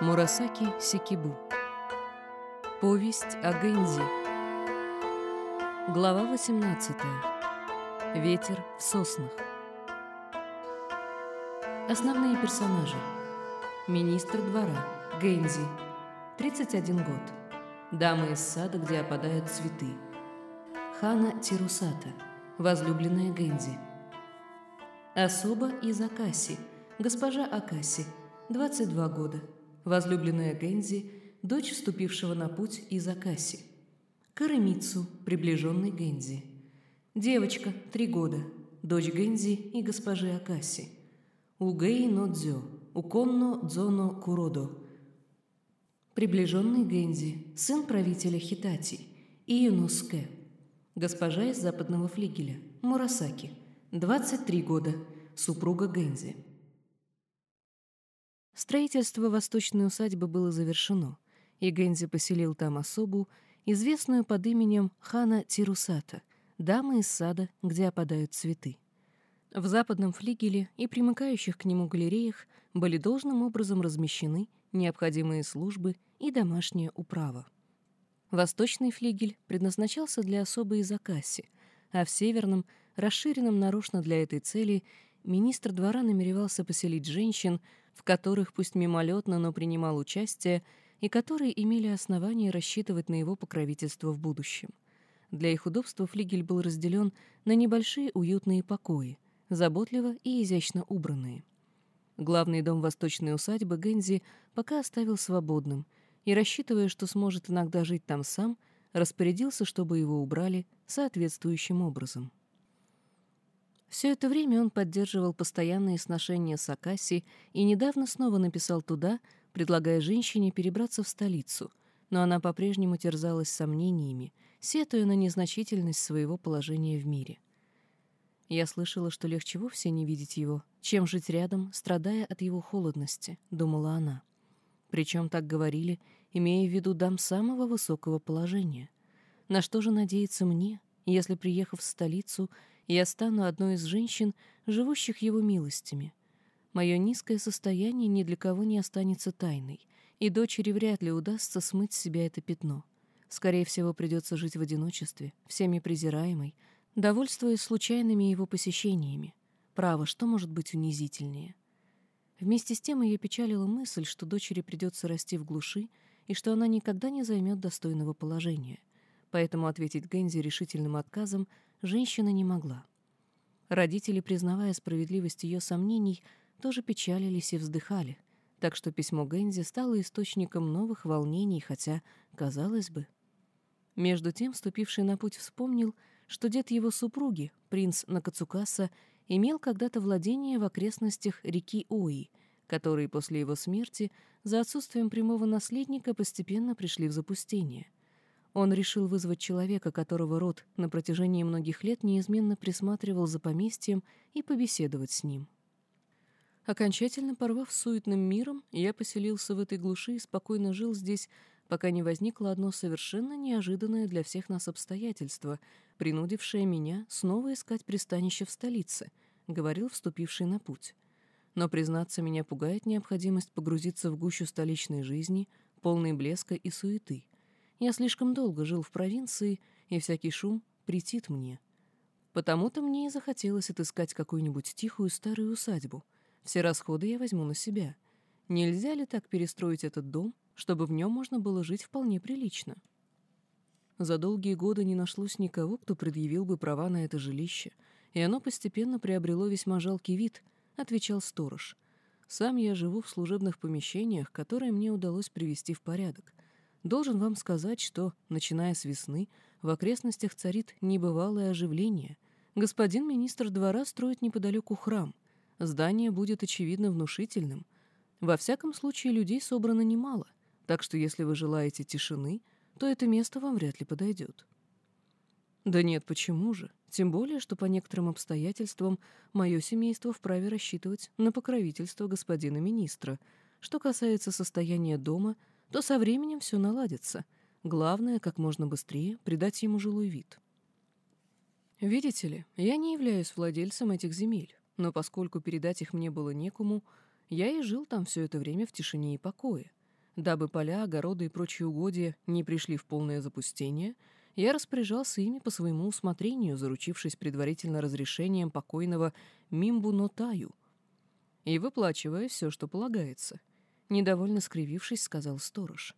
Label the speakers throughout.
Speaker 1: Мурасаки Сикибу. Повесть о Гэнзи. Глава 18. Ветер в соснах. Основные персонажи. Министр двора Гэнзи. 31 год. Дама из сада, где опадают цветы. Хана Тирусата. Возлюбленная Гэнзи. Особа из Акаси. Госпожа Акаси. 22 года возлюбленная Гензи, дочь вступившего на путь из Акаси. Каремицу, приближенный Гензи. Девочка, три года, дочь Гензи и госпожи Акаси. Угей но дзё, уконно дзоно куродо. Приближенный Гензи, сын правителя Хитати, и Юнуске. Госпожа из западного флигеля, Мурасаки, 23 года, супруга Гензи. Строительство восточной усадьбы было завершено, и Гэнзи поселил там особу, известную под именем хана Тирусата, дамы из сада, где опадают цветы. В западном флигеле и примыкающих к нему галереях были должным образом размещены необходимые службы и домашняя управа. Восточный флигель предназначался для особы из а в северном, расширенном нарочно для этой цели, министр двора намеревался поселить женщин, в которых пусть мимолетно, но принимал участие, и которые имели основания рассчитывать на его покровительство в будущем. Для их удобства флигель был разделен на небольшие уютные покои, заботливо и изящно убранные. Главный дом восточной усадьбы Гензи пока оставил свободным и, рассчитывая, что сможет иногда жить там сам, распорядился, чтобы его убрали соответствующим образом. Все это время он поддерживал постоянные сношения с Акаси и недавно снова написал туда, предлагая женщине перебраться в столицу, но она по-прежнему терзалась сомнениями, сетуя на незначительность своего положения в мире. Я слышала, что легче вовсе не видеть его, чем жить рядом, страдая от его холодности, думала она. Причем так говорили, имея в виду дам самого высокого положения. На что же надеяться мне, если, приехав в столицу, я стану одной из женщин, живущих его милостями. Мое низкое состояние ни для кого не останется тайной, и дочери вряд ли удастся смыть с себя это пятно. Скорее всего, придется жить в одиночестве, всеми презираемой, довольствуясь случайными его посещениями. Право, что может быть унизительнее? Вместе с тем ее печалила мысль, что дочери придется расти в глуши и что она никогда не займет достойного положения. Поэтому ответить Гензи решительным отказом женщина не могла. Родители, признавая справедливость ее сомнений, тоже печалились и вздыхали, так что письмо Гэнзи стало источником новых волнений, хотя, казалось бы... Между тем, ступивший на путь, вспомнил, что дед его супруги, принц Накацукаса, имел когда-то владение в окрестностях реки Ои, которые после его смерти за отсутствием прямого наследника постепенно пришли в запустение — он решил вызвать человека, которого род на протяжении многих лет неизменно присматривал за поместьем, и побеседовать с ним. Окончательно порвав суетным миром, я поселился в этой глуши и спокойно жил здесь, пока не возникло одно совершенно неожиданное для всех нас обстоятельство, принудившее меня снова искать пристанище в столице, говорил вступивший на путь. Но, признаться, меня пугает необходимость погрузиться в гущу столичной жизни, полной блеска и суеты — я слишком долго жил в провинции, и всякий шум претит мне. Потому-то мне и захотелось отыскать какую-нибудь тихую старую усадьбу. Все расходы я возьму на себя. Нельзя ли так перестроить этот дом, чтобы в нем можно было жить вполне прилично? За долгие годы не нашлось никого, кто предъявил бы права на это жилище, и оно постепенно приобрело весьма жалкий вид, отвечал сторож. Сам я живу в служебных помещениях, которые мне удалось привести в порядок. Должен вам сказать, что, начиная с весны, в окрестностях царит небывалое оживление. Господин министр двора строит неподалеку храм. Здание будет, очевидно, внушительным. Во всяком случае, людей собрано немало, так что если вы желаете тишины, то это место вам вряд ли подойдет. Да нет, почему же? Тем более, что по некоторым обстоятельствам мое семейство вправе рассчитывать на покровительство господина министра. Что касается состояния дома — то со временем все наладится. Главное, как можно быстрее придать ему жилой вид. Видите ли, я не являюсь владельцем этих земель, но поскольку передать их мне было некому, я и жил там все это время в тишине и покое. Дабы поля, огороды и прочие угодья не пришли в полное запустение, я распоряжался ими по своему усмотрению, заручившись предварительно разрешением покойного Мимбу Нотаю и выплачивая все, что полагается. Недовольно скривившись, сказал сторож.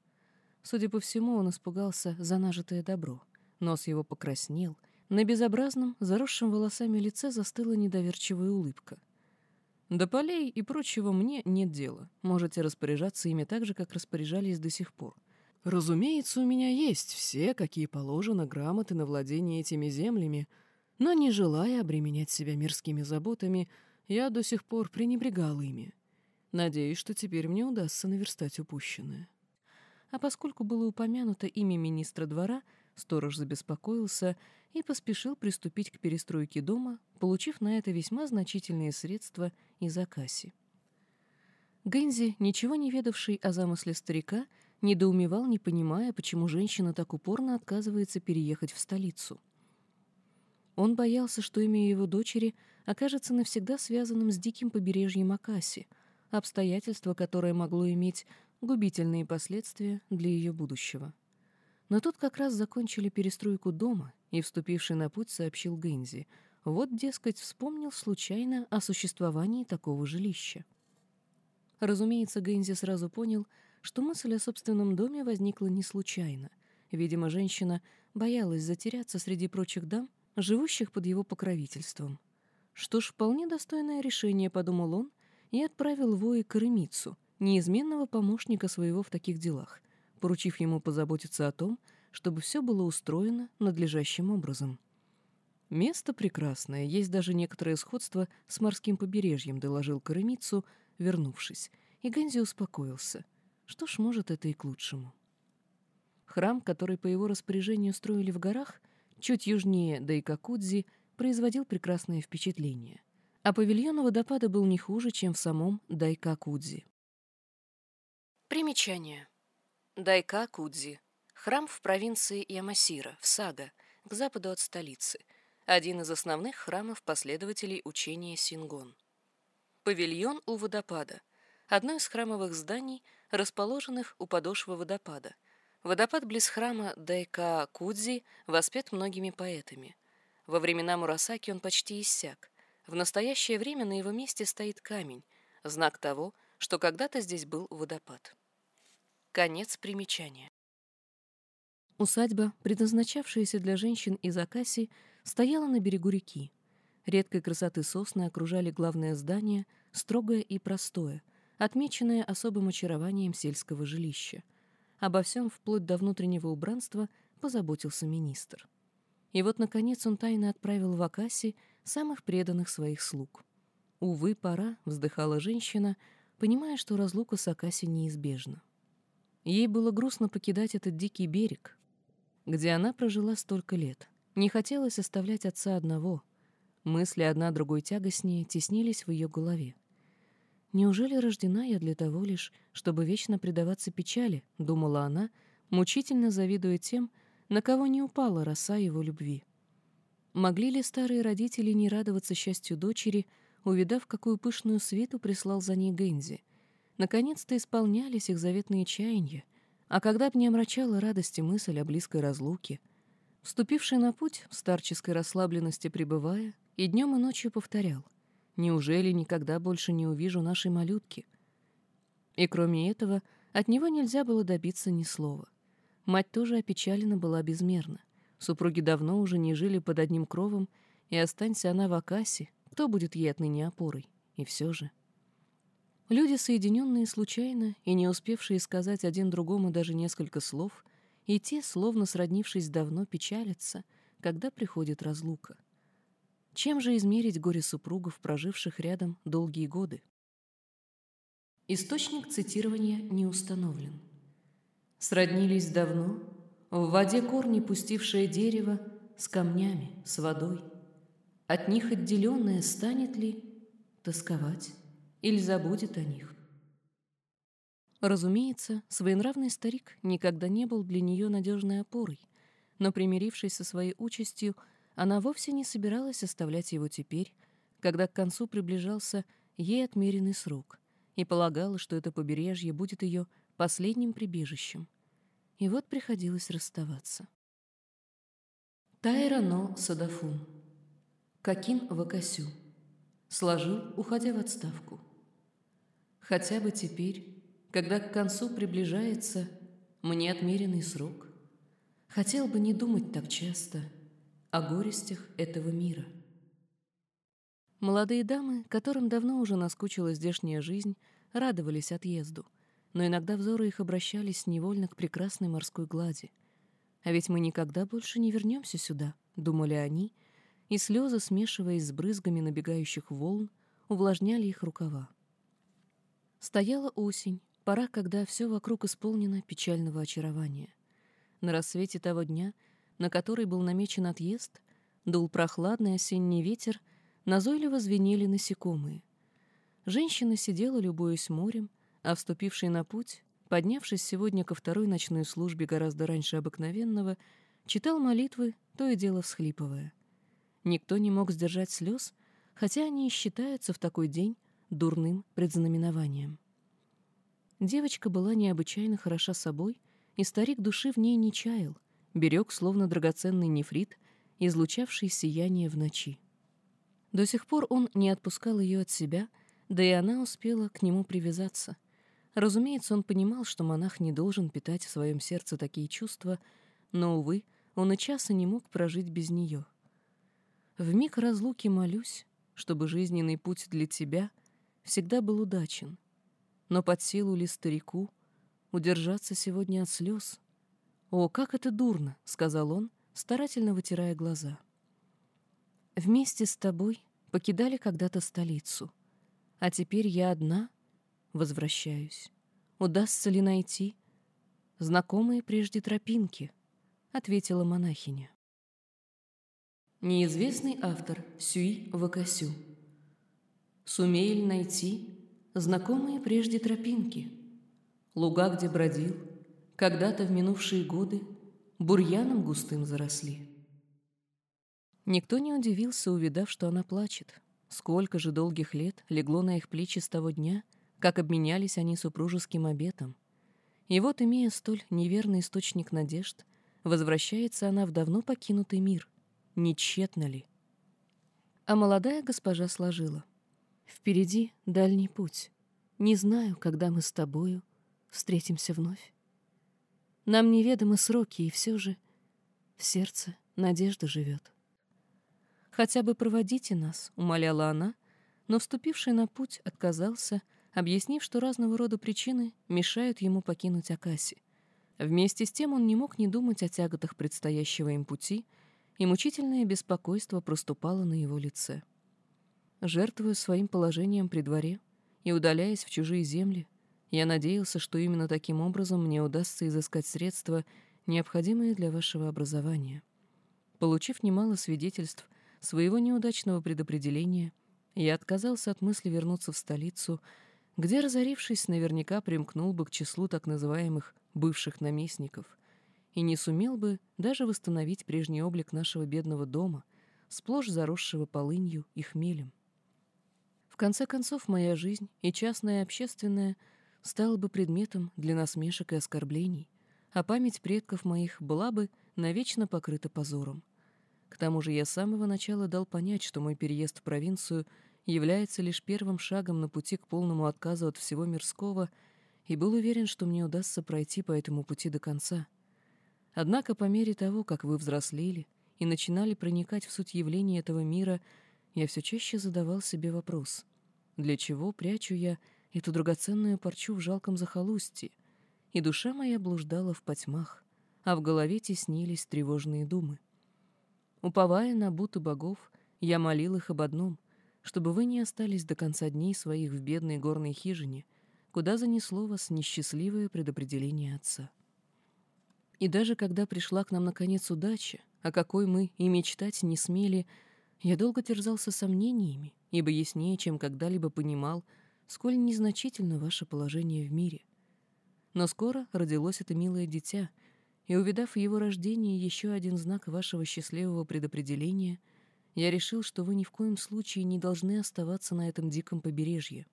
Speaker 1: Судя по всему, он испугался за нажитое добро. Нос его покраснел, на безобразном, заросшем волосами лице застыла недоверчивая улыбка — до полей и прочего мне нет дела. Можете распоряжаться ими так же, как распоряжались до сих пор. Разумеется, у меня есть все, какие положено, грамоты на владение этими землями, но не желая обременять себя мирскими заботами, я до сих пор пренебрегал ими. Надеюсь, что теперь мне удастся наверстать упущенное. А поскольку было упомянуто имя министра двора, сторож забеспокоился и поспешил приступить к перестройке дома, получив на это весьма значительные средства из Акаси. Гэнзи, ничего не ведавший о замысле старика, недоумевал, не понимая, почему женщина так упорно отказывается переехать в столицу. Он боялся, что имя его дочери окажется навсегда связанным с диким побережьем Акаси, обстоятельство, которое могло иметь губительные последствия для ее будущего. Но тут как раз закончили перестройку дома, и, вступивший на путь, сообщил Гэнзи. Вот, дескать, вспомнил случайно о существовании такого жилища. Разумеется, Гэнзи сразу понял, что мысль о собственном доме возникла не случайно. Видимо, женщина боялась затеряться среди прочих дам, живущих под его покровительством. Что ж, вполне достойное решение, подумал он, и отправил Вои к Ремицу, неизменного помощника своего в таких делах — поручив ему позаботиться о том, чтобы все было устроено надлежащим образом. «Место прекрасное, есть даже некоторое сходство с морским побережьем», — доложил Каремицу, вернувшись, и Ганзи успокоился. Что ж, может, это и к лучшему. Храм, который по его распоряжению строили в горах, чуть южнее Дайкакудзи, производил прекрасное впечатление, а павильон водопада был не хуже, чем в самом Дайкакудзи. Примечание. Дайка Кудзи. Храм в провинции Ямасира, в Сага, к западу от столицы. Один из основных храмов последователей учения Сингон. Павильон у водопада. Одно из храмовых зданий, расположенных у подошвы водопада. Водопад близ храма Дайка Кудзи воспет многими поэтами. Во времена Мурасаки он почти иссяк. В настоящее время на его месте стоит камень, знак того, что когда-то здесь был водопад. Конец примечания. Усадьба, предназначавшаяся для женщин из Акаси, стояла на берегу реки. Редкой красоты сосны окружали главное здание, строгое и простое, отмеченное особым очарованием сельского жилища. Обо всем, вплоть до внутреннего убранства, позаботился министр. И вот, наконец, он тайно отправил в Акаси самых преданных своих слуг. «Увы, пора», — вздыхала женщина, понимая, что разлука с Акаси неизбежна. Ей было грустно покидать этот дикий берег, где она прожила столько лет. Не хотелось оставлять отца одного. Мысли одна другой тягостнее теснились в ее голове. «Неужели рождена я для того лишь, чтобы вечно предаваться печали?» — думала она, мучительно завидуя тем, на кого не упала роса его любви. Могли ли старые родители не радоваться счастью дочери, увидав, какую пышную свиту прислал за ней Гэнзи — Наконец-то исполнялись их заветные чаяния, а когда б не омрачала радости мысль о близкой разлуке, вступивший на путь, в старческой расслабленности пребывая, и днем и ночью повторял «Неужели никогда больше не увижу нашей малютки?» И кроме этого, от него нельзя было добиться ни слова. Мать тоже опечалена была безмерно. Супруги давно уже не жили под одним кровом, и останься она в Акасе, кто будет ей отныне опорой? И все же... Люди, соединенные случайно и не успевшие сказать один другому даже несколько слов, и те, словно сроднившись давно, печалятся, когда приходит разлука. Чем же измерить горе супругов, проживших рядом долгие годы? Источник цитирования не установлен. Сроднились давно, в воде корни пустившее дерево с камнями, с водой. От них отделенное станет ли тосковать? или забудет о них. Разумеется, своенравный старик никогда не был для нее надежной опорой, но, примирившись со своей участью, она вовсе не собиралась оставлять его теперь, когда к концу приближался ей отмеренный срок, и полагала, что это побережье будет ее последним прибежищем. И вот приходилось расставаться. Тайрано Садафун. Какин Вакасю. Сложил, уходя в отставку. Хотя бы теперь, когда к концу приближается мне отмеренный срок, хотел бы не думать так часто о горестях этого мира. Молодые дамы, которым давно уже наскучила здешняя жизнь, радовались отъезду, но иногда взоры их обращались невольно к прекрасной морской глади. А ведь мы никогда больше не вернемся сюда, думали они, и слезы, смешиваясь с брызгами набегающих волн, увлажняли их рукава. Стояла осень, пора, когда все вокруг исполнено печального очарования. На рассвете того дня, на который был намечен отъезд, дул прохладный осенний ветер, назойливо звенели насекомые. Женщина сидела, любуясь морем, а вступивший на путь, поднявшись сегодня ко второй ночной службе гораздо раньше обыкновенного, читал молитвы, то и дело всхлипывая. Никто не мог сдержать слез, хотя они и считаются в такой день дурным предзнаменованием. Девочка была необычайно хороша собой, и старик души в ней не чаял, берег словно драгоценный нефрит, излучавший сияние в ночи. До сих пор он не отпускал ее от себя, да и она успела к нему привязаться. Разумеется, он понимал, что монах не должен питать в своем сердце такие чувства, но, увы, он и часа не мог прожить без нее. В миг разлуки молюсь, чтобы жизненный путь для тебя всегда был удачен. Но под силу ли старику удержаться сегодня от слез? «О, как это дурно!» — сказал он, старательно вытирая глаза. «Вместе с тобой покидали когда-то столицу, а теперь я одна возвращаюсь. Удастся ли найти знакомые прежде тропинки?» — ответила монахиня. Неизвестный автор Сюй Вакасю. Сумею найти знакомые прежде тропинки, луга, где бродил, когда-то в минувшие годы бурьяном густым заросли. Никто не удивился, увидав, что она плачет. Сколько же долгих лет легло на их плечи с того дня, как обменялись они супружеским обетом. И вот, имея столь неверный источник надежд, возвращается она в давно покинутый мир — не тщетно ли. А молодая госпожа сложила. «Впереди дальний путь. Не знаю, когда мы с тобою встретимся вновь. Нам неведомы сроки, и все же в сердце надежда живет. Хотя бы проводите нас, — умоляла она, но вступивший на путь отказался, объяснив, что разного рода причины мешают ему покинуть Акаси. Вместе с тем он не мог не думать о тяготах предстоящего им пути — и мучительное беспокойство проступало на его лице. Жертвуя своим положением при дворе и удаляясь в чужие земли, я надеялся, что именно таким образом мне удастся изыскать средства, необходимые для вашего образования. Получив немало свидетельств своего неудачного предопределения, я отказался от мысли вернуться в столицу, где, разорившись, наверняка примкнул бы к числу так называемых «бывших наместников», и не сумел бы даже восстановить прежний облик нашего бедного дома, сплошь заросшего полынью и хмелем. В конце концов, моя жизнь, и частная, и общественная, стала бы предметом для насмешек и оскорблений, а память предков моих была бы навечно покрыта позором. К тому же я с самого начала дал понять, что мой переезд в провинцию является лишь первым шагом на пути к полному отказу от всего мирского, и был уверен, что мне удастся пройти по этому пути до конца — Однако по мере того, как вы взрослели и начинали проникать в суть явлений этого мира, я все чаще задавал себе вопрос, для чего прячу я эту драгоценную парчу в жалком захолустье? И душа моя блуждала в потьмах, а в голове теснились тревожные думы. Уповая на буты богов, я молил их об одном, чтобы вы не остались до конца дней своих в бедной горной хижине, куда занесло вас несчастливое предопределение отца. И даже когда пришла к нам наконец удача, о какой мы и мечтать не смели, я долго терзался сомнениями, ибо яснее, чем когда-либо понимал, сколь незначительно ваше положение в мире. Но скоро родилось это милое дитя, и, увидав его рождении еще один знак вашего счастливого предопределения, я решил, что вы ни в коем случае не должны оставаться на этом диком побережье.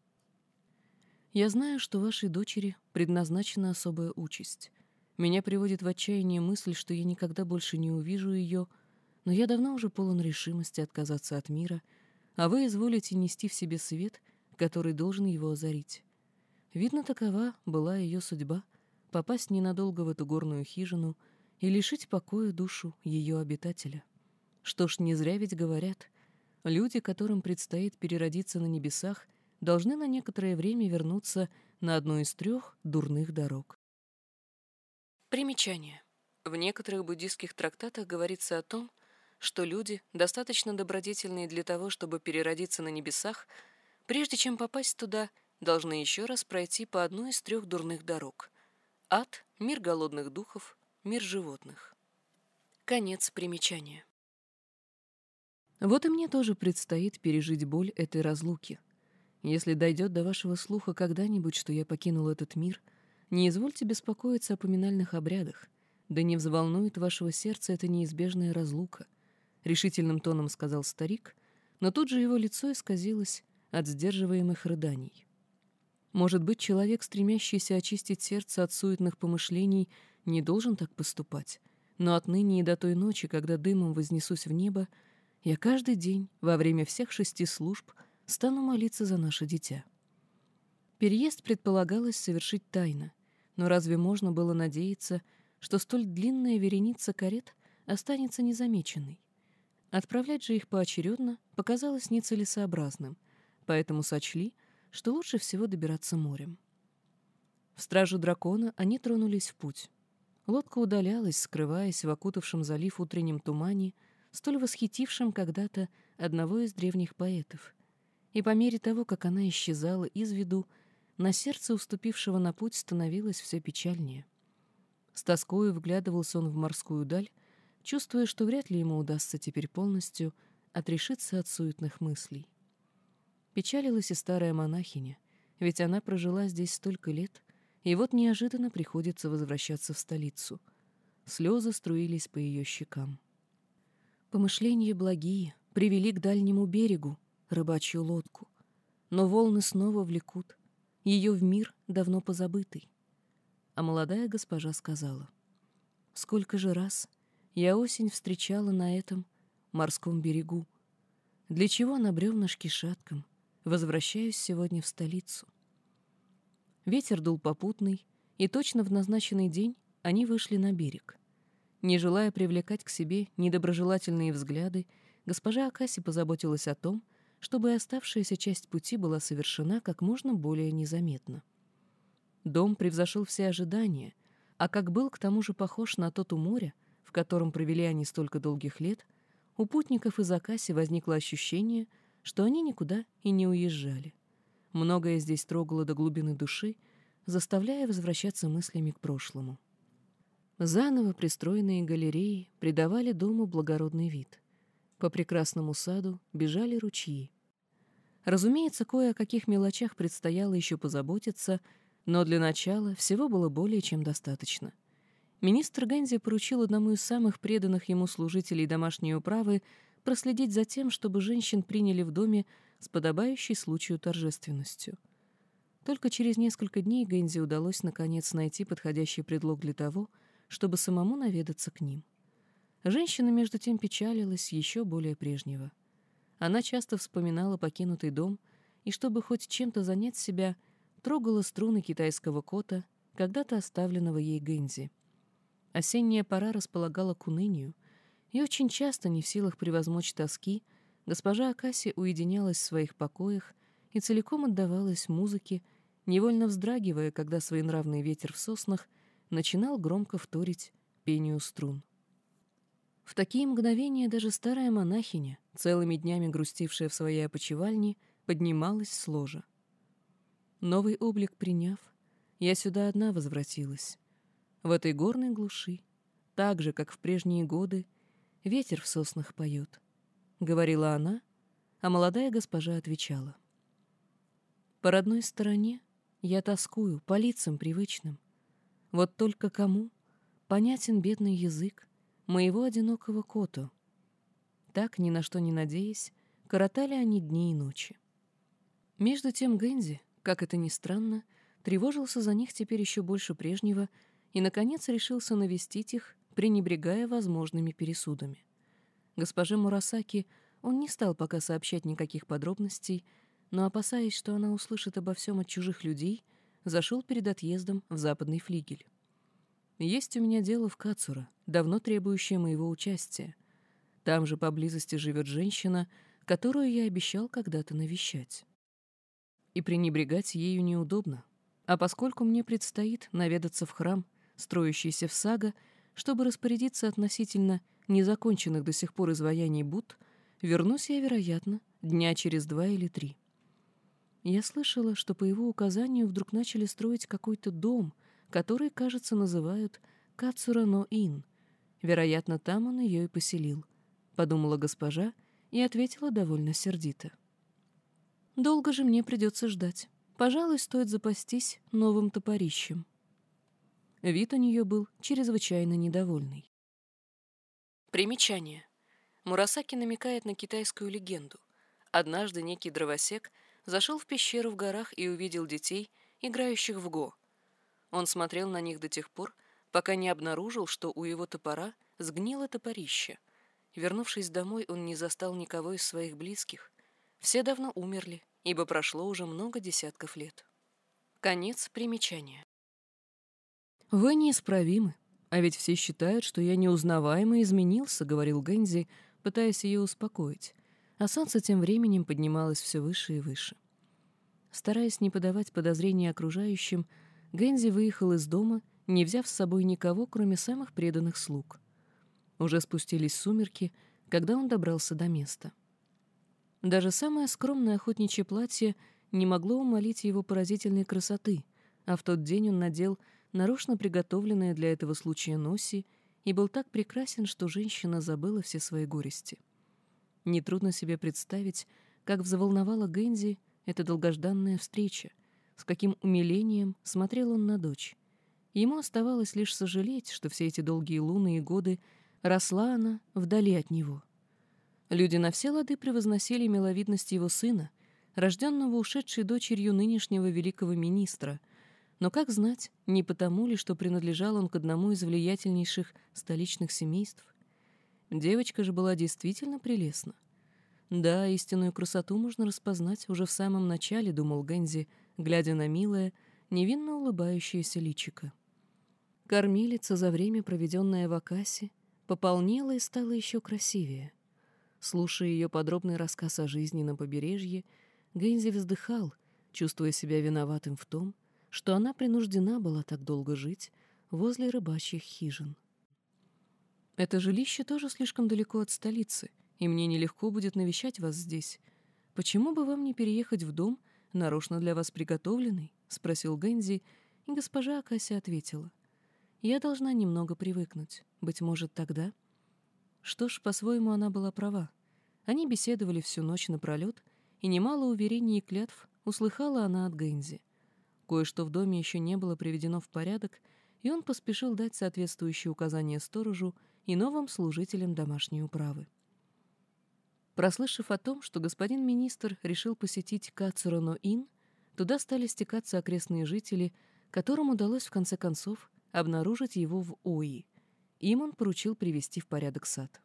Speaker 1: Я знаю, что вашей дочери предназначена особая участь. Меня приводит в отчаяние мысль, что я никогда больше не увижу ее, но я давно уже полон решимости отказаться от мира, а вы изволите нести в себе свет, который должен его озарить. Видно, такова была ее судьба — попасть ненадолго в эту горную хижину и лишить покоя душу ее обитателя. Что ж, не зря ведь говорят, люди, которым предстоит переродиться на небесах, должны на некоторое время вернуться на одну из трех дурных дорог. Примечание. В некоторых буддийских трактатах говорится о том, что люди, достаточно добродетельные для того, чтобы переродиться на небесах, прежде чем попасть туда, должны еще раз пройти по одной из трех дурных дорог — ад, мир голодных духов, мир животных. Конец примечания. Вот и мне тоже предстоит пережить боль этой разлуки. Если дойдет до вашего слуха когда-нибудь, что я покинул этот мир — не извольте беспокоиться о поминальных обрядах, да не взволнует вашего сердца эта неизбежная разлука, — решительным тоном сказал старик, но тут же его лицо исказилось от сдерживаемых рыданий. Может быть, человек, стремящийся очистить сердце от суетных помышлений, не должен так поступать, но отныне и до той ночи, когда дымом вознесусь в небо, я каждый день, во время всех шести служб, стану молиться за наше дитя. Переезд предполагалось совершить тайно, но разве можно было надеяться, что столь длинная вереница карет останется незамеченной? Отправлять же их поочередно показалось нецелесообразным, поэтому сочли, что лучше всего добираться морем. В стражу дракона они тронулись в путь. Лодка удалялась, скрываясь в окутавшем залив утреннем тумане, столь восхитившем когда-то одного из древних поэтов. И по мере того, как она исчезала из виду, на сердце уступившего на путь становилось все печальнее. С тоскою вглядывался он в морскую даль, чувствуя, что вряд ли ему удастся теперь полностью отрешиться от суетных мыслей. Печалилась и старая монахиня, ведь она прожила здесь столько лет, и вот неожиданно приходится возвращаться в столицу. Слезы струились по ее щекам. Помышления благие привели к дальнему берегу рыбачью лодку, но волны снова влекут, ее в мир давно позабытый. А молодая госпожа сказала, «Сколько же раз я осень встречала на этом морском берегу, для чего на бревнышке шатком возвращаюсь сегодня в столицу». Ветер дул попутный, и точно в назначенный день они вышли на берег. Не желая привлекать к себе недоброжелательные взгляды, госпожа Акаси позаботилась о том, чтобы оставшаяся часть пути была совершена как можно более незаметно. Дом превзошел все ожидания, а как был к тому же похож на тот у моря, в котором провели они столько долгих лет, у путников из Акаси возникло ощущение, что они никуда и не уезжали. Многое здесь трогало до глубины души, заставляя возвращаться мыслями к прошлому. Заново пристроенные галереи придавали дому благородный вид — по прекрасному саду бежали ручьи. Разумеется, кое о каких мелочах предстояло еще позаботиться, но для начала всего было более чем достаточно. Министр Ганзи поручил одному из самых преданных ему служителей домашней управы проследить за тем, чтобы женщин приняли в доме с подобающей случаю торжественностью. Только через несколько дней Гэнзи удалось наконец найти подходящий предлог для того, чтобы самому наведаться к ним. Женщина, между тем, печалилась еще более прежнего. Она часто вспоминала покинутый дом и, чтобы хоть чем-то занять себя, трогала струны китайского кота, когда-то оставленного ей Гэнзи. Осенняя пора располагала к унынию, и очень часто, не в силах превозмочь тоски, госпожа Акаси уединялась в своих покоях и целиком отдавалась музыке, невольно вздрагивая, когда своенравный ветер в соснах начинал громко вторить пению струн. В такие мгновения даже старая монахиня, целыми днями грустившая в своей опочивальне, поднималась с ложа. Новый облик приняв, я сюда одна возвратилась. В этой горной глуши, так же, как в прежние годы, ветер в соснах поет. Говорила она, а молодая госпожа отвечала. По родной стороне я тоскую, по лицам привычным. Вот только кому понятен бедный язык, моего одинокого коту. Так, ни на что не надеясь, коротали они дни и ночи. Между тем Гэнзи, как это ни странно, тревожился за них теперь еще больше прежнего и, наконец, решился навестить их, пренебрегая возможными пересудами. Госпоже Мурасаки он не стал пока сообщать никаких подробностей, но, опасаясь, что она услышит обо всем от чужих людей, зашел перед отъездом в западный флигель. «Есть у меня дело в Кацура, давно требующее моего участия. Там же поблизости живет женщина, которую я обещал когда-то навещать. И пренебрегать ею неудобно, а поскольку мне предстоит наведаться в храм, строящийся в Сага, чтобы распорядиться относительно незаконченных до сих пор изваяний Будд, вернусь я, вероятно, дня через два или три. Я слышала, что по его указанию вдруг начали строить какой-то дом, который, кажется, называют Кацура-но-ин. Вероятно, там он ее и поселил, — подумала госпожа и ответила довольно сердито. «Долго же мне придется ждать. Пожалуй, стоит запастись новым топорищем». Вид у нее был чрезвычайно недовольный. Примечание. Мурасаки намекает на китайскую легенду. Однажды некий дровосек зашел в пещеру в горах и увидел детей, играющих в го. Он смотрел на них до тех пор, пока не обнаружил, что у его топора сгнило топорище. Вернувшись домой, он не застал никого из своих близких. Все давно умерли, ибо прошло уже много десятков лет. Конец примечания. «Вы неисправимы, а ведь все считают, что я неузнаваемо изменился», — говорил Гэнзи, пытаясь ее успокоить, а солнце тем временем поднималось все выше и выше. Стараясь не подавать подозрений окружающим, Гэнзи выехал из дома, не взяв с собой никого, кроме самых преданных слуг. Уже спустились сумерки, когда он добрался до места. Даже самое скромное охотничье платье не могло умолить его поразительной красоты, а в тот день он надел нарочно приготовленное для этого случая носи и был так прекрасен, что женщина забыла все свои горести. Нетрудно себе представить, как взволновала Гэнзи эта долгожданная встреча, с каким умилением смотрел он на дочь. Ему оставалось лишь сожалеть, что все эти долгие луны и годы росла она вдали от него. Люди на все лады превозносили миловидность его сына, рожденного ушедшей дочерью нынешнего великого министра, но как знать, не потому ли, что принадлежал он к одному из влиятельнейших столичных семейств? Девочка же была действительно прелестна. Да, истинную красоту можно распознать уже в самом начале, думал Гензи, глядя на милое, невинно улыбающееся личико. Кормилица за время, проведенное в Акасе, пополнела и стала еще красивее. Слушая ее подробный рассказ о жизни на побережье, Гензи вздыхал, чувствуя себя виноватым в том, что она принуждена была так долго жить возле рыбачьих хижин. Это жилище тоже слишком далеко от столицы, и мне нелегко будет навещать вас здесь. Почему бы вам не переехать в дом, нарочно для вас приготовленный? — спросил Гэнзи, и госпожа Акася ответила. Я должна немного привыкнуть. Быть может, тогда... Что ж, по-своему, она была права. Они беседовали всю ночь напролет, и немало уверений и клятв услыхала она от Гэнзи. Кое-что в доме еще не было приведено в порядок, и он поспешил дать соответствующие указания сторожу и новым служителям домашней управы. Прослышав о том, что господин министр решил посетить Кацурано-Ин, туда стали стекаться окрестные жители, которым удалось в конце концов обнаружить его в Ои. Им он поручил привести в порядок сад.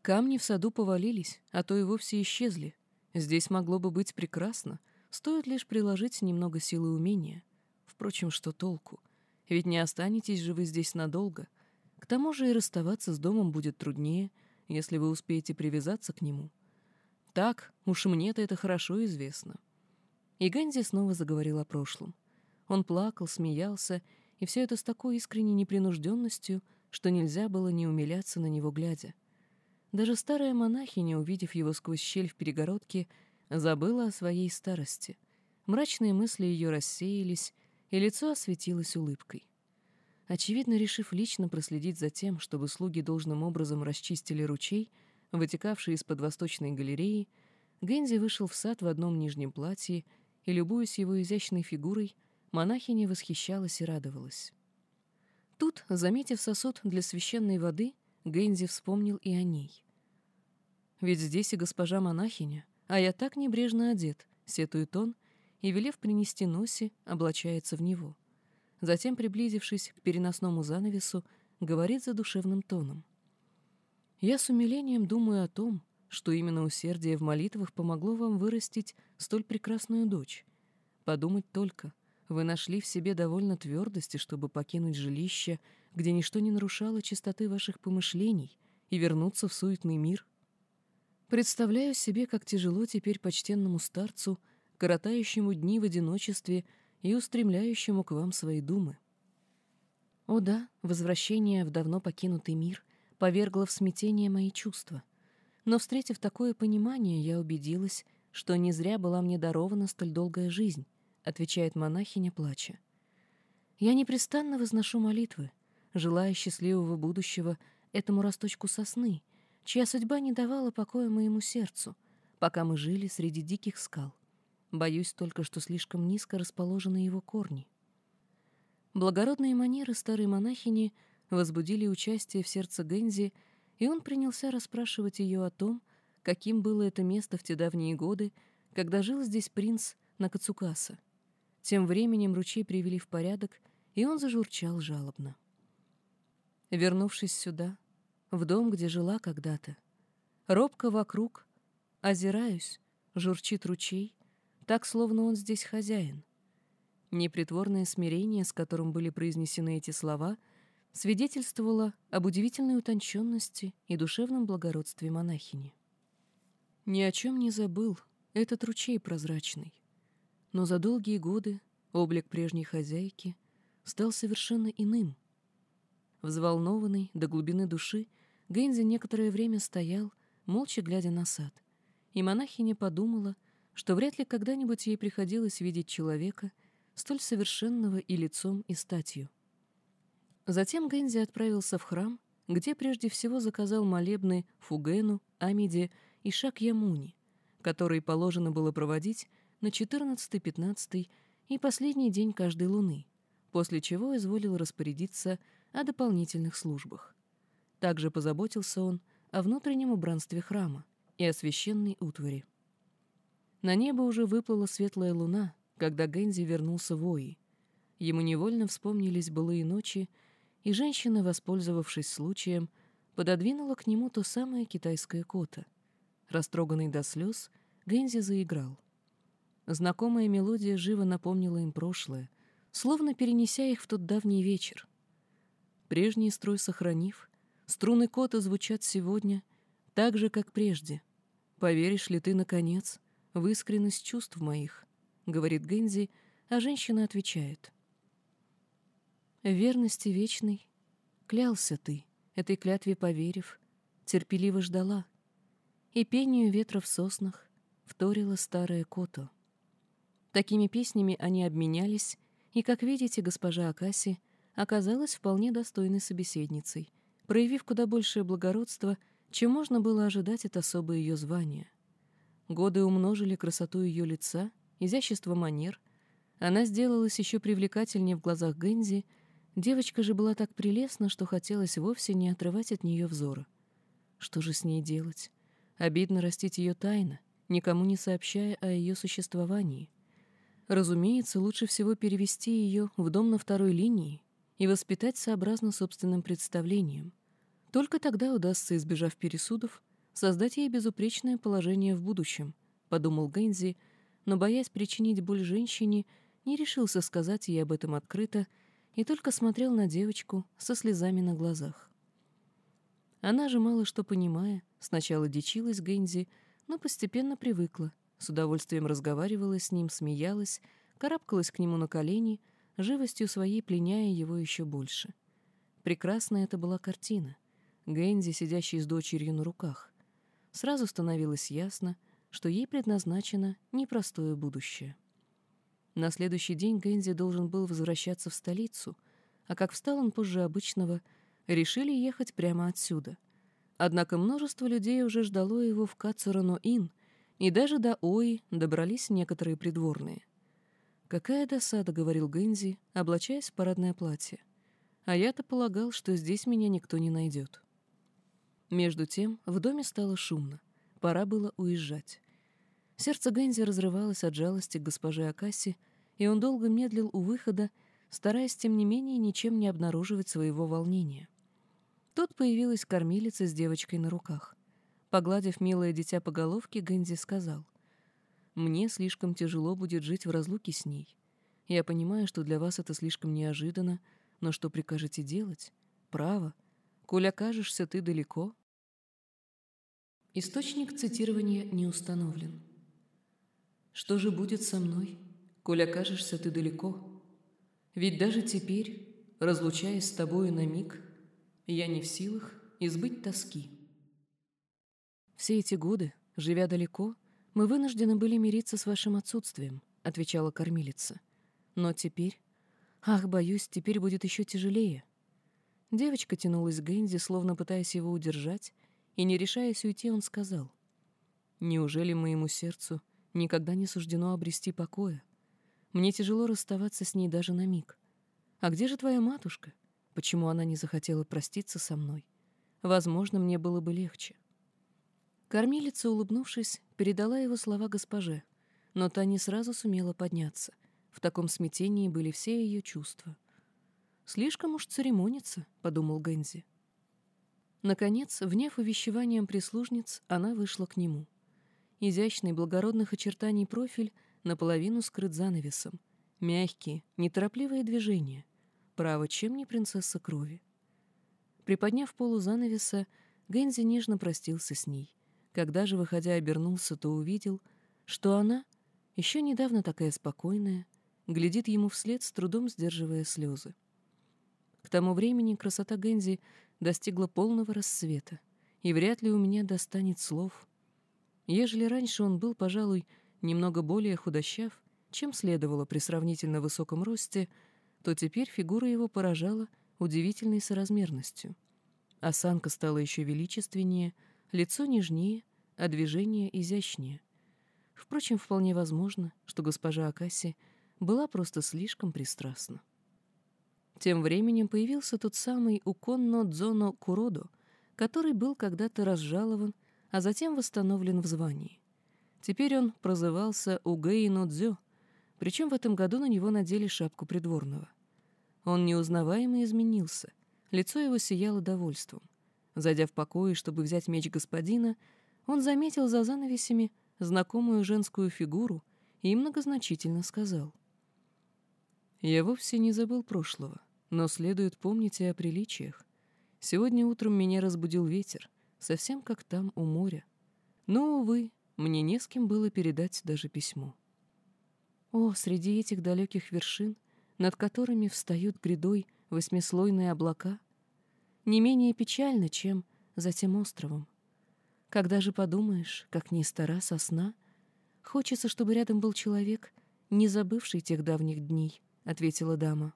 Speaker 1: Камни в саду повалились, а то и вовсе исчезли. Здесь могло бы быть прекрасно — Стоит лишь приложить немного силы и умения. Впрочем, что толку? Ведь не останетесь же вы здесь надолго. К тому же и расставаться с домом будет труднее, если вы успеете привязаться к нему. Так, уж мне-то это хорошо известно. И Ганзи снова заговорил о прошлом. Он плакал, смеялся, и все это с такой искренней непринужденностью, что нельзя было не умиляться на него глядя. Даже старая монахиня, увидев его сквозь щель в перегородке, забыла о своей старости. Мрачные мысли ее рассеялись, и лицо осветилось улыбкой. Очевидно, решив лично проследить за тем, чтобы слуги должным образом расчистили ручей, вытекавший из-под восточной галереи, Гензи вышел в сад в одном нижнем платье, и, любуясь его изящной фигурой, монахиня восхищалась и радовалась. Тут, заметив сосуд для священной воды, Гензи вспомнил и о ней. Ведь здесь и госпожа монахиня, а я так небрежно одет, сетует он, и, велев принести носи, облачается в него. Затем, приблизившись к переносному занавесу, говорит задушевным тоном. «Я с умилением думаю о том, что именно усердие в молитвах помогло вам вырастить столь прекрасную дочь. Подумать только, вы нашли в себе довольно твердости, чтобы покинуть жилище, где ничто не нарушало чистоты ваших помышлений, и вернуться в суетный мир. Представляю себе, как тяжело теперь почтенному старцу, коротающему дни в одиночестве и устремляющему к вам свои думы. О да, возвращение в давно покинутый мир повергло в смятение мои чувства. Но, встретив такое понимание, я убедилась, что не зря была мне дарована столь долгая жизнь, отвечает монахиня, плача. Я непрестанно возношу молитвы, желая счастливого будущего этому росточку сосны, чья судьба не давала покоя моему сердцу, пока мы жили среди диких скал. Боюсь только, что слишком низко расположены его корни. Благородные манеры старой монахини возбудили участие в сердце Гензи, и он принялся расспрашивать ее о том, каким было это место в те давние годы, когда жил здесь принц Накацукаса. Тем временем ручей привели в порядок, и он зажурчал жалобно. Вернувшись сюда, в дом, где жила когда-то, робко вокруг, озираюсь, журчит ручей, так, словно он здесь хозяин. Непритворное смирение, с которым были произнесены эти слова, свидетельствовало об удивительной утонченности и душевном благородстве монахини. Ни о чем не забыл этот ручей прозрачный, но за долгие годы облик прежней хозяйки стал совершенно иным. Взволнованный до глубины души, Гэнзи некоторое время стоял, молча глядя на сад, и монахиня подумала, что вряд ли когда-нибудь ей приходилось видеть человека, столь совершенного и лицом, и статью. Затем Гэнзи отправился в храм, где прежде всего заказал молебны Фугену, Амиде и Шакьямуни, которые положено было проводить на 14-15 и последний день каждой луны, после чего изволил распорядиться о дополнительных службах. Также позаботился он о внутреннем убранстве храма и о священной утвари. На небо уже выплыла светлая луна, когда Гэнзи вернулся в Ои. Ему невольно вспомнились былые ночи, и женщина, воспользовавшись случаем, пододвинула к нему то самое китайское кота. Растроганный до слез, Гэнзи заиграл. Знакомая мелодия живо напомнила им прошлое, словно перенеся их в тот давний вечер. Прежний строй сохранив, струны кота звучат сегодня так же, как прежде. Поверишь ли ты, наконец, в искренность чувств моих? — говорит Гэнзи, а женщина отвечает. Верности вечной клялся ты, этой клятве поверив, терпеливо ждала, и пению ветра в соснах вторила старая кото. Такими песнями они обменялись, и, как видите, госпожа Акаси оказалась вполне достойной собеседницей, проявив куда большее благородство, чем можно было ожидать от особо ее звания. Годы умножили красоту ее лица, изящество манер. Она сделалась еще привлекательнее в глазах Гэнзи, девочка же была так прелестна, что хотелось вовсе не отрывать от нее взора. Что же с ней делать? Обидно растить ее тайно, никому не сообщая о ее существовании — Разумеется, лучше всего перевести ее в дом на второй линии и воспитать сообразно собственным представлениям. Только тогда удастся, избежав пересудов, создать ей безупречное положение в будущем, подумал Гэнзи, но, боясь причинить боль женщине, не решился сказать ей об этом открыто и только смотрел на девочку со слезами на глазах. Она же, мало что понимая, сначала дичилась Гэнзи, но постепенно привыкла — с удовольствием разговаривала с ним, смеялась, карабкалась к нему на колени, живостью своей пленяя его еще больше. Прекрасная это была картина. Гэнди, сидящий с дочерью на руках. Сразу становилось ясно, что ей предназначено непростое будущее. На следующий день Гэнди должен был возвращаться в столицу, а как встал он позже обычного, решили ехать прямо отсюда. Однако множество людей уже ждало его в Кацурано-Ин — и даже до Ои добрались некоторые придворные. «Какая досада», — говорил Гэнзи, облачаясь в парадное платье. «А я-то полагал, что здесь меня никто не найдет». Между тем в доме стало шумно. Пора было уезжать. Сердце Гэнзи разрывалось от жалости к госпоже Акаси, и он долго медлил у выхода, стараясь, тем не менее, ничем не обнаруживать своего волнения. Тут появилась кормилица с девочкой на руках. Погладив милое дитя по головке, Гэнзи сказал, «Мне слишком тяжело будет жить в разлуке с ней. Я понимаю, что для вас это слишком неожиданно, но что прикажете делать? Право. Коль окажешься ты далеко...» Источник цитирования не установлен. «Что же будет со мной, коль окажешься ты далеко? Ведь даже теперь, разлучаясь с тобою на миг, я не в силах избыть тоски. Все эти годы, живя далеко, мы вынуждены были мириться с вашим отсутствием, отвечала кормилица. Но теперь... Ах, боюсь, теперь будет еще тяжелее. Девочка тянулась к Гэнди, словно пытаясь его удержать, и, не решаясь уйти, он сказал. «Неужели моему сердцу никогда не суждено обрести покоя? Мне тяжело расставаться с ней даже на миг. А где же твоя матушка? Почему она не захотела проститься со мной? Возможно, мне было бы легче. Кормилица, улыбнувшись, передала его слова госпоже, но та не сразу сумела подняться. В таком смятении были все ее чувства. «Слишком уж церемонится», — подумал Гэнзи. Наконец, вняв увещеванием прислужниц, она вышла к нему. Изящный, благородных очертаний профиль наполовину скрыт занавесом. Мягкие, неторопливые движения. Право, чем не принцесса крови? Приподняв полу занавеса, Гэнзи нежно простился с ней. Когда же, выходя, обернулся, то увидел, что она, еще недавно такая спокойная, глядит ему вслед, с трудом сдерживая слезы. К тому времени красота Гэнзи достигла полного рассвета, и вряд ли у меня достанет слов. Ежели раньше он был, пожалуй, немного более худощав, чем следовало при сравнительно высоком росте, то теперь фигура его поражала удивительной соразмерностью. Осанка стала еще величественнее, лицо нежнее, а движение изящнее. Впрочем, вполне возможно, что госпожа Акаси была просто слишком пристрастна. Тем временем появился тот самый Уконно Дзоно Куродо, который был когда-то разжалован, а затем восстановлен в звании. Теперь он прозывался Угэйно Дзё — причем в этом году на него надели шапку придворного. Он неузнаваемо изменился, лицо его сияло довольством. Зайдя в покои, чтобы взять меч господина, он заметил за занавесями знакомую женскую фигуру и многозначительно сказал. «Я вовсе не забыл прошлого, но следует помнить и о приличиях. Сегодня утром меня разбудил ветер, совсем как там у моря. Но, увы, мне не с кем было передать даже письмо». О, среди этих далеких вершин, над которыми встают грядой восьмислойные облака, не менее печально, чем за тем островом. Когда же подумаешь, как не стара сосна, хочется, чтобы рядом был человек, не забывший тех давних дней, — ответила дама.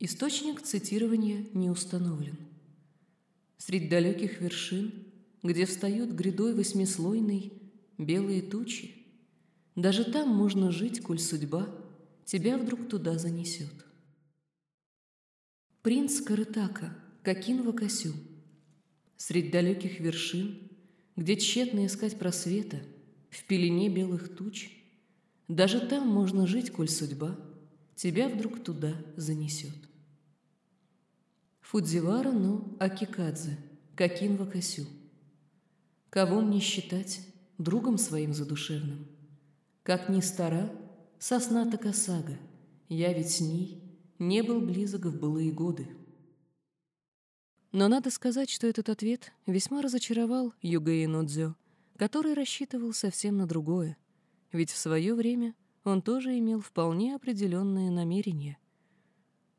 Speaker 1: Источник цитирования не установлен. Среди далеких вершин, где встают грядой восьмислойной белые тучи, даже там можно жить, коль судьба тебя вдруг туда занесет. Принц Карытака, Кокин Вакасю. Средь далеких вершин, где тщетно искать просвета, в пелене белых туч, даже там можно жить, коль судьба тебя вдруг туда занесет. Фудзивара но Акикадзе, Кокин Вакасю. Кого мне считать другом своим задушевным? Как ни стара, сосна Такасага, я ведь с ней не был близок в былые годы. Но надо сказать, что этот ответ весьма разочаровал Югэи Нодзё, который рассчитывал совсем на другое, ведь в свое время он тоже имел вполне определенные намерения.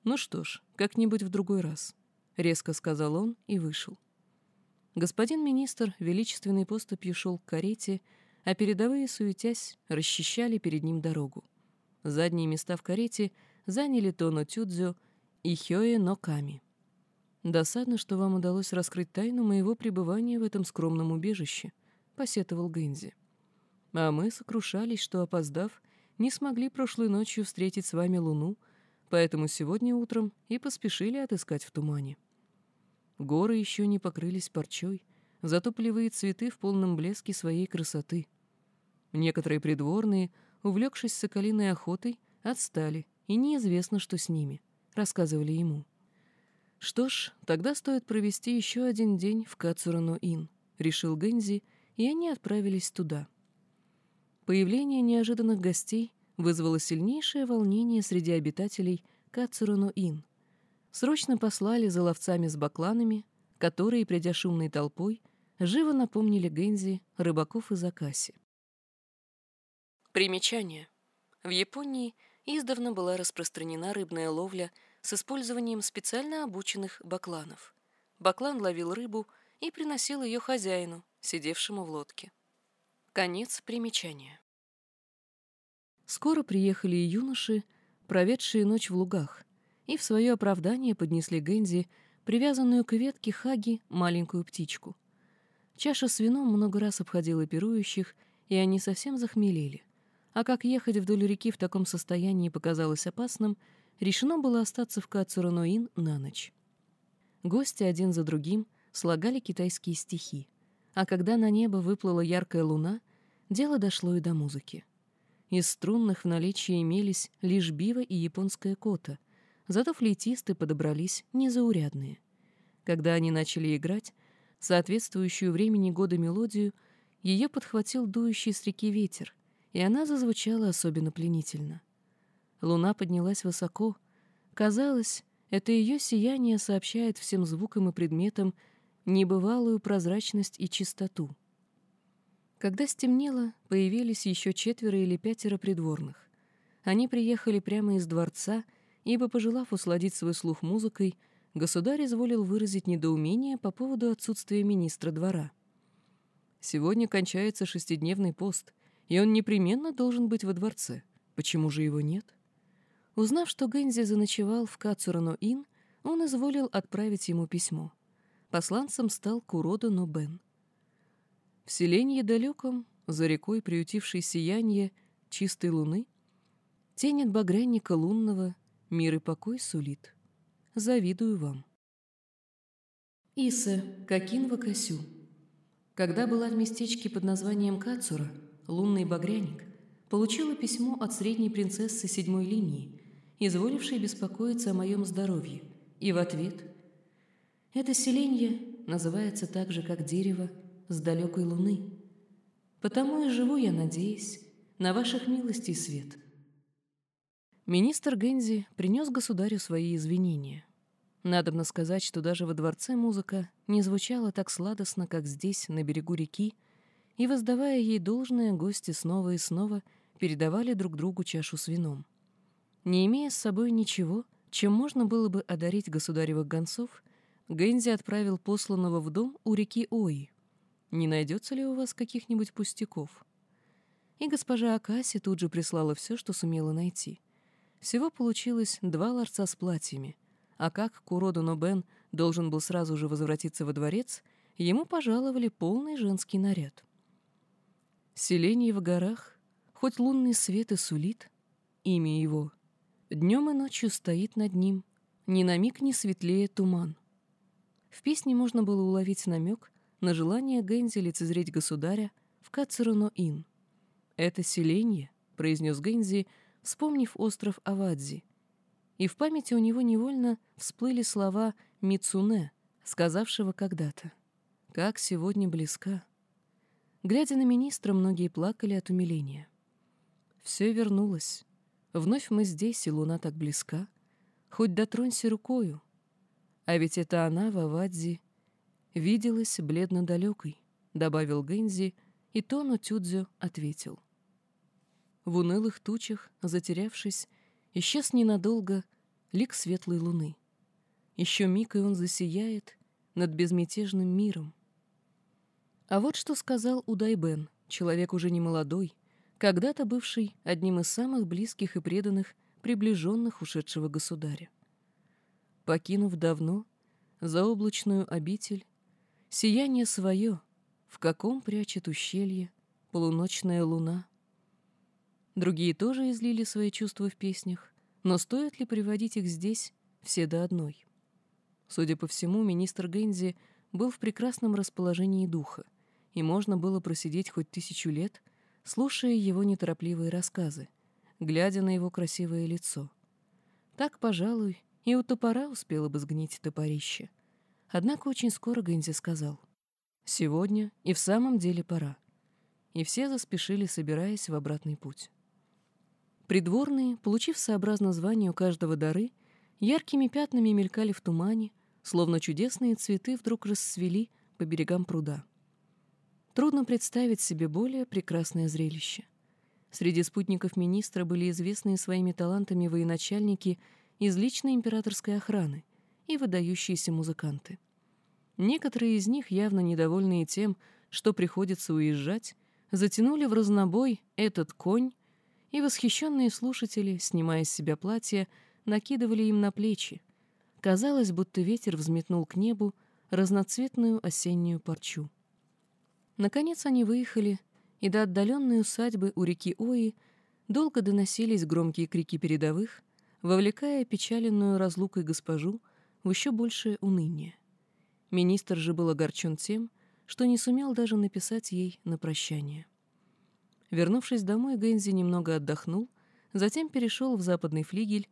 Speaker 1: «Ну что ж, как-нибудь в другой раз», — резко сказал он и вышел. Господин министр величественной поступью шел к карете, а передовые, суетясь, расчищали перед ним дорогу. Задние места в карете заняли Тоно Тюдзю и Хёе Ноками. «Досадно, что вам удалось раскрыть тайну моего пребывания в этом скромном убежище», — посетовал Гэнзи. «А мы сокрушались, что, опоздав, не смогли прошлой ночью встретить с вами луну, поэтому сегодня утром и поспешили отыскать в тумане. Горы еще не покрылись парчой, зато полевые цветы в полном блеске своей красоты — Некоторые придворные, увлекшись соколиной охотой, отстали, и неизвестно, что с ними, рассказывали ему. Что ж, тогда стоит провести еще один день в Кацурану-Ин, решил Гэнзи, и они отправились туда. Появление неожиданных гостей вызвало сильнейшее волнение среди обитателей Кацурану-Ин. Срочно послали за ловцами с бакланами, которые, придя шумной толпой, живо напомнили Гэнзи рыбаков из Акаси. Примечание. В Японии издавна была распространена рыбная ловля с использованием специально обученных бакланов. Баклан ловил рыбу и приносил ее хозяину, сидевшему в лодке. Конец примечания. Скоро приехали и юноши, проведшие ночь в лугах, и в свое оправдание поднесли Гэнзи привязанную к ветке хаги маленькую птичку. Чаша с вином много раз обходила пирующих, и они совсем захмелели. А как ехать вдоль реки в таком состоянии показалось опасным, решено было остаться в Кацурануин на ночь. Гости один за другим слагали китайские стихи, а когда на небо выплыла яркая луна, дело дошло и до музыки. Из струнных в наличии имелись лишь бива и японская кота, зато флейтисты подобрались незаурядные. Когда они начали играть, соответствующую времени года мелодию, ее подхватил дующий с реки ветер, и она зазвучала особенно пленительно. Луна поднялась высоко. Казалось, это ее сияние сообщает всем звукам и предметам небывалую прозрачность и чистоту. Когда стемнело, появились еще четверо или пятеро придворных. Они приехали прямо из дворца, ибо, пожелав усладить свой слух музыкой, государь изволил выразить недоумение по поводу отсутствия министра двора. Сегодня кончается шестидневный пост, и он непременно должен быть во дворце. Почему же его нет? Узнав, что Гэнзи заночевал в Кацурану-Ин, он изволил отправить ему письмо. Посланцем стал Куродо Нобен. В селении далеком, за рекой приютившей сияние чистой луны, тень от лунного мир и покой сулит. Завидую вам. Иса, Кокин Вакасю. Когда была в местечке под названием Кацура, лунный багряник, получила письмо от средней принцессы седьмой линии, изволившей беспокоиться о моем здоровье, и в ответ «Это селенье называется так же, как дерево с далекой луны. Потому и живу я, надеясь, на ваших милостей свет». Министр Гензи принес государю свои извинения. Надобно сказать, что даже во дворце музыка не звучала так сладостно, как здесь, на берегу реки, и, воздавая ей должное, гости снова и снова передавали друг другу чашу с вином. Не имея с собой ничего, чем можно было бы одарить государевых гонцов, Гэнзи отправил посланного в дом у реки Ои. «Не найдется ли у вас каких-нибудь пустяков?» И госпожа Акаси тут же прислала все, что сумела найти. Всего получилось два ларца с платьями, а как Куроду Нобен должен был сразу же возвратиться во дворец, ему пожаловали полный женский наряд. Селение в горах, хоть лунный свет и сулит, имя его, днем и ночью стоит над ним, ни на миг не светлее туман. В песне можно было уловить намек на желание Гэнзи лицезреть государя в Кацуруно-Ин. «Это селение», — произнес Гэнзи, — вспомнив остров Авадзи. И в памяти у него невольно всплыли слова Мицуне, сказавшего когда-то «Как сегодня близка». Глядя на министра, многие плакали от умиления. Все вернулось. Вновь мы здесь, и луна так близка. Хоть дотронься рукою. А ведь это она в Авадзи виделась бледно-далекой, добавил Гэнзи, и Тону Тюдзю ответил в унылых тучах, затерявшись, исчез ненадолго лик светлой луны. Еще миг, и он засияет над безмятежным миром. А вот что сказал Удайбен, человек уже не молодой, когда-то бывший одним из самых близких и преданных приближенных ушедшего государя. Покинув давно заоблачную обитель, сияние свое, в каком прячет ущелье полуночная луна — Другие тоже излили свои чувства в песнях, но стоит ли приводить их здесь все до одной? Судя по всему, министр Гензи был в прекрасном расположении духа, и можно было просидеть хоть тысячу лет, слушая его неторопливые рассказы, глядя на его красивое лицо. Так, пожалуй, и у топора успела бы сгнить топорище. Однако очень скоро Гэнзи сказал. «Сегодня и в самом деле пора». И все заспешили, собираясь в обратный путь. Придворные, получив сообразно званию каждого дары, яркими пятнами мелькали в тумане, словно чудесные цветы вдруг расцвели по берегам пруда. Трудно представить себе более прекрасное зрелище. Среди спутников министра были известные своими талантами военачальники из личной императорской охраны и выдающиеся музыканты. Некоторые из них, явно недовольные тем, что приходится уезжать, затянули в разнобой этот конь, и восхищенные слушатели, снимая с себя платья, накидывали им на плечи. Казалось, будто ветер взметнул к небу разноцветную осеннюю парчу. Наконец они выехали, и до отдаленной усадьбы у реки Ои долго доносились громкие крики передовых, вовлекая опечаленную разлукой госпожу в еще большее уныние. Министр же был огорчен тем, что не сумел даже написать ей на прощание. Вернувшись домой, Гэнзи немного отдохнул, затем перешел в западный флигель,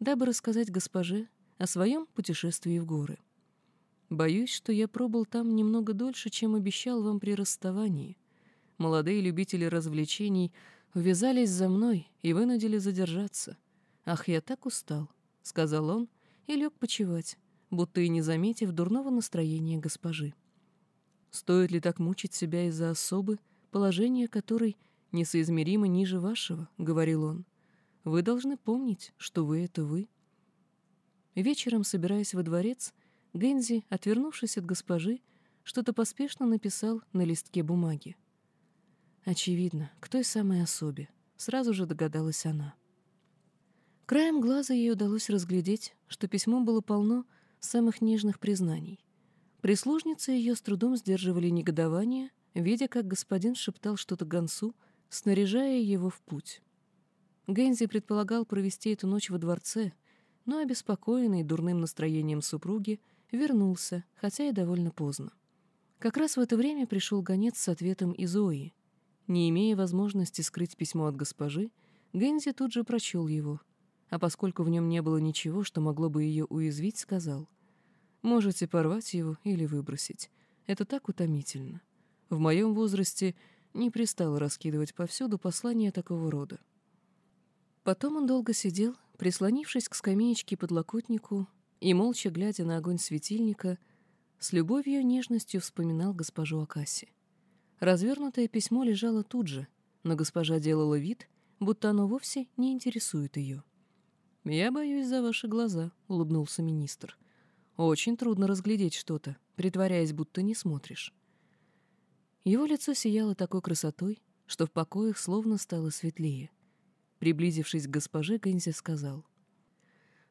Speaker 1: дабы рассказать госпоже о своем путешествии в горы. Боюсь, что я пробыл там немного дольше, чем обещал вам при расставании. Молодые любители развлечений ввязались за мной и вынудили задержаться. Ах, я так устал, — сказал он и лег почевать, будто и не заметив дурного настроения госпожи. Стоит ли так мучить себя из-за особы, положение которой несоизмеримо ниже вашего, — говорил он. Вы должны помнить, что вы — это вы. Вечером, собираясь во дворец, — Гензи, отвернувшись от госпожи, что-то поспешно написал на листке бумаги. Очевидно, к той самой особе, сразу же догадалась она. Краем глаза ей удалось разглядеть, что письмо было полно самых нежных признаний. Прислужницы ее с трудом сдерживали негодование, видя, как господин шептал что-то гонцу, снаряжая его в путь. Гензи предполагал провести эту ночь во дворце, но, обеспокоенный дурным настроением супруги, вернулся, хотя и довольно поздно. Как раз в это время пришел гонец с ответом из Зои. Не имея возможности скрыть письмо от госпожи, Гензи тут же прочел его, а поскольку в нем не было ничего, что могло бы ее уязвить, сказал, «Можете порвать его или выбросить. Это так утомительно. В моем возрасте не пристало раскидывать повсюду послания такого рода». Потом он долго сидел, прислонившись к скамеечке подлокотнику и, молча глядя на огонь светильника, с любовью и нежностью вспоминал госпожу Акаси. Развернутое письмо лежало тут же, но госпожа делала вид, будто оно вовсе не интересует ее. «Я боюсь за ваши глаза», — улыбнулся министр. «Очень трудно разглядеть что-то, притворяясь, будто не смотришь». Его лицо сияло такой красотой, что в покоях словно стало светлее. Приблизившись к госпоже, Гэнзи сказал —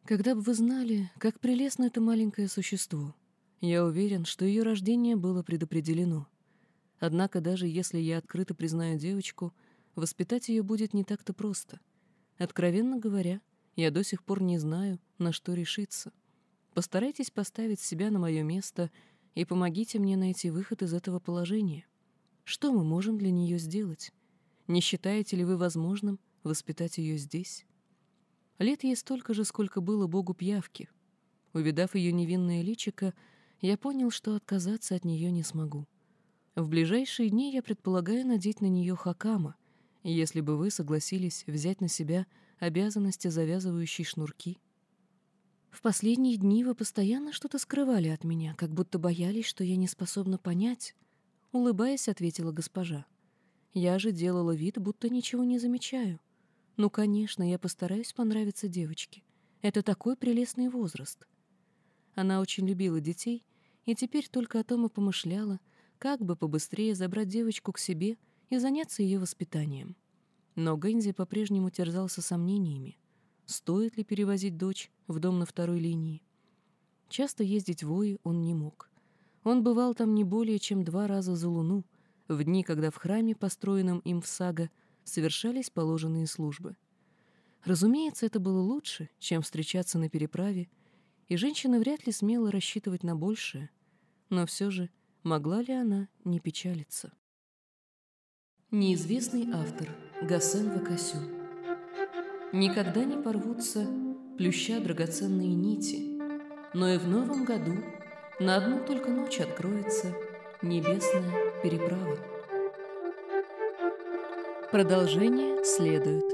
Speaker 1: когда бы вы знали, как прелестно это маленькое существо. Я уверен, что ее рождение было предопределено. Однако даже если я открыто признаю девочку, воспитать ее будет не так-то просто. Откровенно говоря, я до сих пор не знаю, на что решиться. Постарайтесь поставить себя на мое место и помогите мне найти выход из этого положения. Что мы можем для нее сделать? Не считаете ли вы возможным воспитать ее здесь? Лет ей столько же, сколько было богу пьявки. Увидав ее невинное личико, я понял, что отказаться от нее не смогу. В ближайшие дни я предполагаю надеть на нее хакама, если бы вы согласились взять на себя обязанности завязывающей шнурки. В последние дни вы постоянно что-то скрывали от меня, как будто боялись, что я не способна понять. Улыбаясь, ответила госпожа. Я же делала вид, будто ничего не замечаю. Ну, конечно, я постараюсь понравиться девочке. Это такой прелестный возраст. Она очень любила детей и теперь только о том и помышляла, как бы побыстрее забрать девочку к себе и заняться ее воспитанием. Но Гэнзи по-прежнему терзался сомнениями. Стоит ли перевозить дочь в дом на второй линии? Часто ездить в Ои он не мог. Он бывал там не более чем два раза за луну, в дни, когда в храме, построенном им в Сага, совершались положенные службы. Разумеется, это было лучше, чем встречаться на переправе, и женщина вряд ли смела рассчитывать на большее, но все же могла ли она не печалиться? Неизвестный автор Гасен Вакасю Никогда не порвутся, плюща драгоценные нити, но и в новом году на одну только ночь откроется небесная переправа. Продолжение следует.